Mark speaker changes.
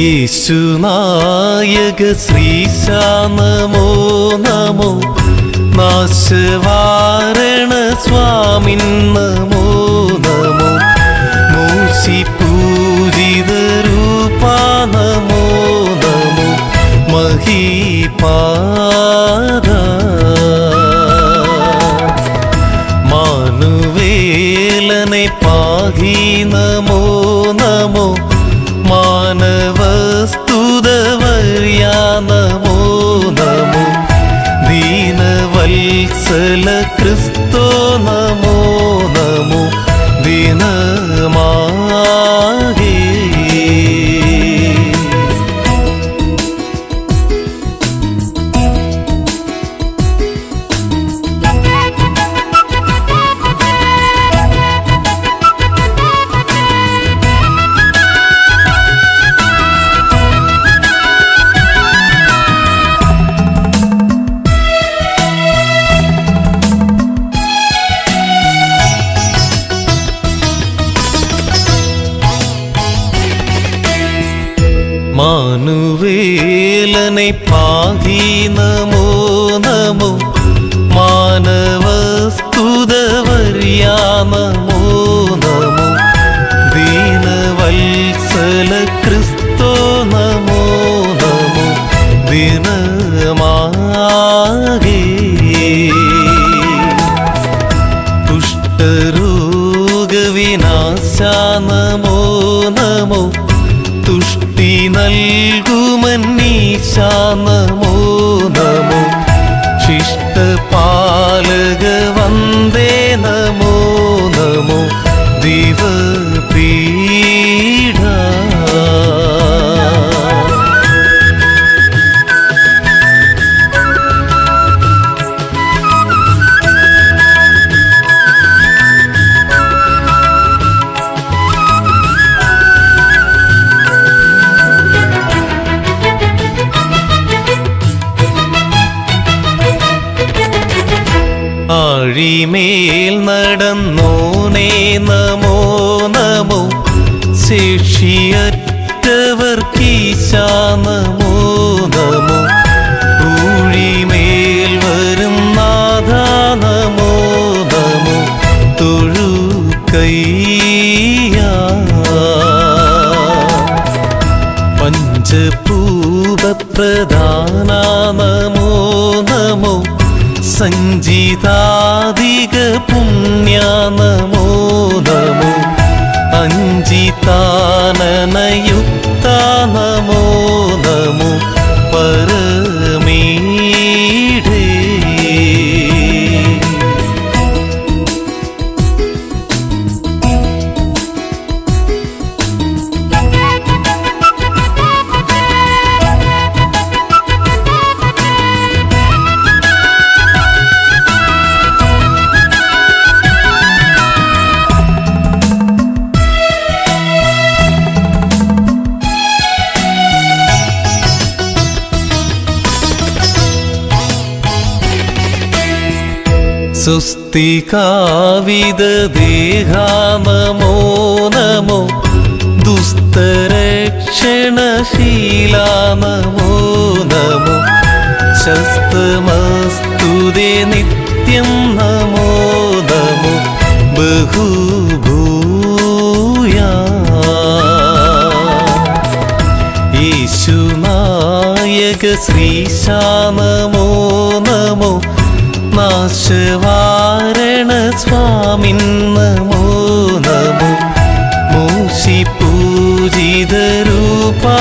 Speaker 1: യേശുനായക ശ്രീശാ നമോ. നമോ നാശവാരണ സ്വാമിൻ നമോ നമോ. Mushi പൂജിത രൂപാ നമോ നമോ. മഹീപാദ. മാനുവേലനെ പാഹി നമോ നമോ. മാനവസ്തുതവർയാ നമോ മാനുവേലനെ പാഹി നമോ നമോ മാനവസ്തുതവർയാ നമോ നമോ ദീനവത്സല ക്രിസ്തോ നമോ നമോ ദിനമാകേ. പുഷ്ടരോഗവിനാശ നമോ നമോ നൽകുമന്നീശ നമോ നമോ. ശിഷ്ടപാലക വന്ദേ നമോ നമോ. ദിവപീഠ ആഴിമേൽ നടന്നോനേ നമോ നമോ. ശേഷിയറ്റവർക്കീശ നമോ നമോ. ഊഴിമേൽ വരും നാഥ നമോ നമോ. തൊഴുകയ്യാ. പഞ്ചഭൂതപ്രധാന നമോ നമോ സഞ്ജിതാധിക പുണ്യ നമോ നമോ അഞ്ചിതാനനയുക്ത നമോ നമോ പരമീഠേ സുസ്തികാവിത ദേഹാ നമോ നമോ ദുസ്തരക്ഷണശീല നമോ ശസ്തമസ്തുതേ നിത്യം നമോ നമോ ബഹുഭൂയാ. യേശുനായക ശ്രീശാ നമോ നമോ സ്വാമിൻ നമോ നമോ മൂശി പൂജിത രൂപാ